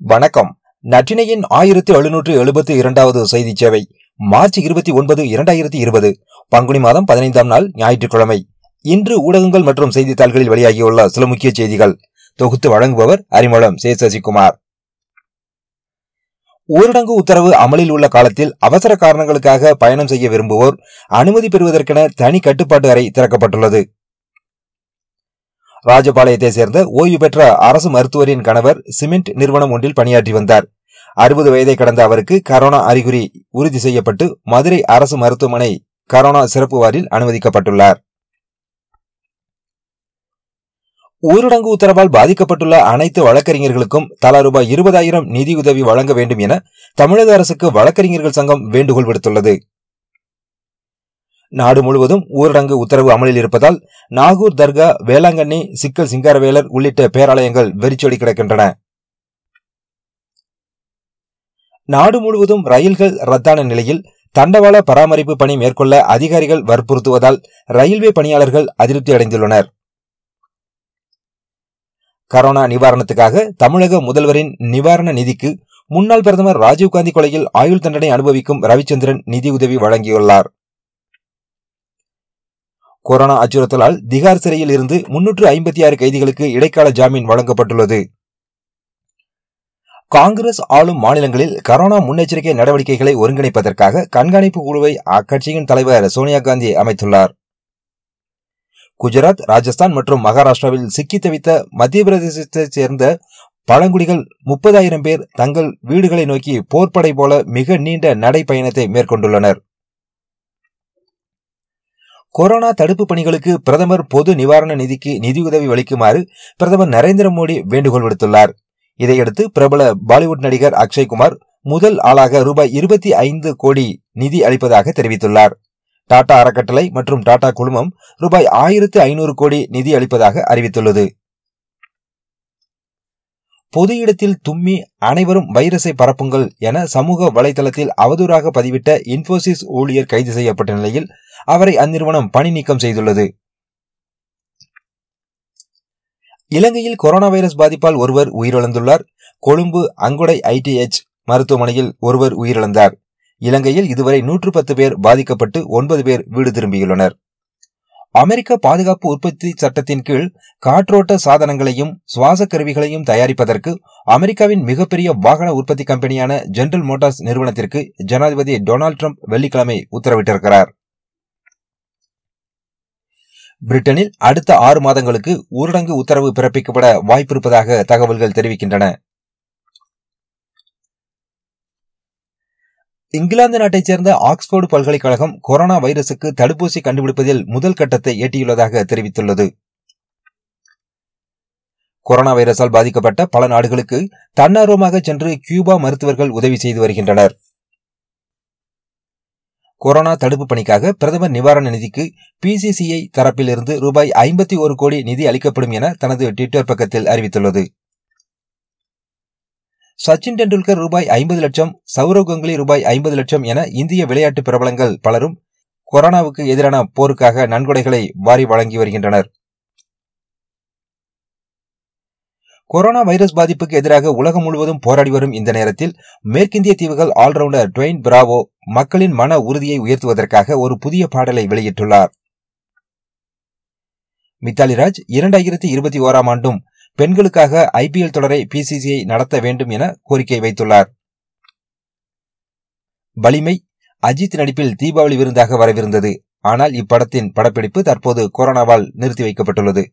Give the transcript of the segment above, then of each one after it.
வணக்கம். நற்றினையின் ஆயிரத்தி எழுநூற்று எழுபத்தி இரண்டாவது செய்தி சேவை மார்ச் இருபத்தி ஒன்பது இரண்டாயிரத்தி இருபது பங்குனி மாதம் பதினைந்தாம் நாள் ஞாயிற்றுக்கிழமை. இன்று ஊடகங்கள் மற்றும் செய்தித்தாள்களில் வெளியாகியுள்ள சில முக்கிய செய்திகள். தொகுத்து வழங்குபவர் அரிமளம் சே சசிகுமார் ஊரடங்கு உத்தரவு அமலில் உள்ள காலத்தில் அவசர காரணங்களுக்காக பயணம் செய்ய விரும்புவோர் அனுமதி பெறுவதற்கென தனி கட்டுப்பாட்டு அறை திறக்கப்பட்டுள்ளது. ராஜபாளையத்தை சேர்ந்த ஓய்வு பெற்ற அரசு மருத்துவரின் கணவர் சிமெண்ட் நிறுவனம் ஒன்றில் பணியாற்றி வந்தார். அறுபது வயதை கடந்த அவருக்கு கரோனா அறிகுறி உறுதி செய்யப்பட்டு மதுரை அரசு மருத்துவமனை கரோனா சிறப்பு வாரில் அனுமதிக்கப்பட்டுள்ளார். ஊரடங்கு உத்தரவால் பாதிக்கப்பட்டுள்ள அனைத்து வழக்கறிஞர்களுக்கும் தலா ரூபாய் இருபதாயிரம் நிதியுதவி வழங்க வேண்டும் என தமிழக அரசுக்கு வழக்கறிஞர்கள் சங்கம் வேண்டுகோள் விடுத்துள்ளது. நாடு முழுவதும் ஊரடங்கு உத்தரவு அமலில் இருப்பதால் நாகூர் தர்கா வேளாங்கண்ணி சிக்கல் சிங்காரவேலர் உள்ளிட்ட பேராலயங்கள் வெறிச்சொடி கிடக்கின்றன. நாடு முழுவதும் ரயில்கள் ரத்தான நிலையில் தண்டவாள பராமரிப்பு பணி மேற்கொள்ள அதிகாரிகள் வற்புறுத்துவதால் ரயில்வே பணியாளர்கள் அதிருப்தி அடைந்துள்ளனர். கரோனா நிவாரணத்துக்காக தமிழக முதல்வரின் நிவாரண நிதிக்கு முன்னாள் பிரதமர் ராஜீவ்காந்தி கொலையில் ஆயுள் தண்டனை அனுபவிக்கும் ரவிச்சந்திரன் நிதியுதவி வழங்கியுள்ளார். கொரோனா அச்சுறுத்தலால் திகார் சிறையில் இருந்து முன்னூற்று ஐம்பத்தி ஆறு கைதிகளுக்கு இடைக்கால ஜாமீன் வழங்கப்பட்டுள்ளது. காங்கிரஸ் ஆளும் மாநிலங்களில் கரோனா முன்னெச்சரிக்கை நடவடிக்கைகளை ஒருங்கிணைப்பதற்காக கண்காணிப்பு குழுவை அக்கட்சியின் தலைவர் சோனியா காந்தி அமைத்துள்ளார். குஜராத் ராஜஸ்தான் மற்றும் மகாராஷ்டிராவில் சிக்கி தவித்த மத்திய பிரதேசத்தைச் சேர்ந்த பழங்குடிகள் முப்பதாயிரம் பேர் தங்கள் வீடுகளை நோக்கி போர்ப்படை போல மிக நீண்ட நடைப்பயணத்தை மேற்கொண்டுள்ளனர். கொரோனா தடுப்பு பணிகளுக்கு பிரதமர் பொது நிவாரண நிதிக்கு நிதியுதவி அளிக்குமாறு பிரதமர் நரேந்திர மோடி வேண்டுகோள் விடுத்துள்ளார். இதையடுத்து பிரபல பாலிவுட் நடிகர் அக்ஷய்குமார் முதல் ஆளாக ரூபாய் இருபத்தி ஐந்து கோடி நிதி அளிப்பதாக தெரிவித்துள்ளார். டாடா அறக்கட்டளை மற்றும் டாடா குழுமம் ரூபாய் ஆயிரத்து ஐநூறு கோடி நிதி அளிப்பதாக அறிவித்துள்ளது. பொது இடத்தில் தும்மி அனைவரும் வைரஸை பரப்புங்கள் என சமூக வலைதளத்தில் அவதூறாக பதிவிட்ட இன்போசிஸ் ஊழியர் கைது செய்யப்பட்ட நிலையில் அவரை அந்நிறுவனம் பணி நீக்கம் செய்துள்ளது. இலங்கையில் கொரோனா வைரஸ் பாதிப்பால் ஒருவர் உயிரிழந்துள்ளார். கொழும்பு அங்குடை ஐடிஎச் மருத்துவமனையில் ஒருவர் உயிரிழந்தார். இலங்கையில் இதுவரை நூற்று பத்து பேர் பாதிக்கப்பட்டு ஒன்பது பேர் வீடு திரும்பியுள்ளனர். அமெரிக்க பாதுகாப்பு உற்பத்தி சட்டத்தின் கீழ் காற்றோட்ட சாதனங்களையும் சுவாச கருவிகளையும் தயாரிப்பதற்கு அமெரிக்காவின் மிகப்பெரிய வாகன உற்பத்தி கம்பெனியான ஜெனரல் மோட்டார்ஸ் நிறுவனத்திற்கு ஜனாதிபதி டொனால்டு டிரம்ப் வெள்ளிக்கிழமை உத்தரவிட்டிருக்கிறார். பிரிட்டனில் அடுத்த ஆறு மாதங்களுக்கு ஊரடங்கு உத்தரவு பிறப்பிக்கப்பட வாய்ப்பிருப்பதாக தகவல்கள் தெரிவிக்கின்றன. இங்கிலாந்து நாட்டைச் சேர்ந்த ஆக்ஸ்போர்டு பல்கலைக்கழகம் கொரோனா வைரசுக்கு தடுப்பூசி கண்டுபிடிப்பதில் முதல் கட்டத்தை எட்டியுள்ளதாக தெரிவித்துள்ளது. கொரோனா வைரஸால் பாதிக்கப்பட்ட பல நாடுகளுக்கு தன்னார்வமாக சென்று கியூபா மருத்துவர்கள் உதவி செய்து வருகின்றனர். கொரோனா தடுப்பு பணிக்காக பிரதமர் நிவாரண நிதிக்கு பிசிசிஐ தரப்பிலிருந்து ரூபாய் ஐம்பத்தி ஒரு கோடி நிதி அளிக்கப்படும் என தனது டுவிட்டர் பக்கத்தில் அறிவித்துள்ளது. சச்சின் டெண்டுல்கர் ரூபாய் ஐம்பது லட்சம் சௌரவ் கங்குலி ரூபாய் ஐம்பது லட்சம் என இந்திய விளையாட்டு பிரபலங்கள் பலரும் கொரோனாவுக்கு எதிரான போருக்காக நன்கொடைகளை வாரி வழங்கி வருகின்றனர். கொரோனா வைரஸ் பாதிப்புக்கு எதிராக உலகம் முழுவதும் போராடி வரும் இந்த நேரத்தில் மேற்கிந்திய தீவுகள் ஆல்ரவுண்டர் டுவெயின் பிராவோ மக்களின் மன உறுதியை உயர்த்துவதற்காக ஒரு புதிய பாடலை வெளியிட்டுள்ளார். மித்தாலிராஜ் இரண்டாயிரத்தி இருபத்தி ஓராம் ஆண்டும் பெண்களுக்காக ஐபிஎல் தொடரை பிசிசிஐ நடத்த வேண்டும் என கோரிக்கை வைத்துள்ளார். வலிமை அஜித் நடிப்பில் தீபாவளி விருந்தாக வரவிருந்தது. ஆனால் இப்படத்தின் படப்பிடிப்பு தற்போது கொரோனாவால் நிறுத்தி வைக்கப்பட்டுள்ளது.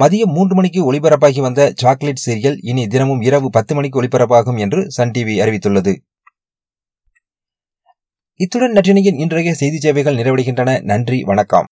மதியம் மூன்று மணிக்கு ஒளிபரப்பாகி வந்த சாக்லேட் சீரியல் இனி தினமும் இரவு பத்து மணிக்கு ஒளிபரப்பாகும் என்று சன் டிவி அறிவித்துள்ளது. இத்துடன் நற்றினையின் இன்றைய செய்தி சேவைகள் நிறைவடைகின்றன. நன்றி. வணக்கம்.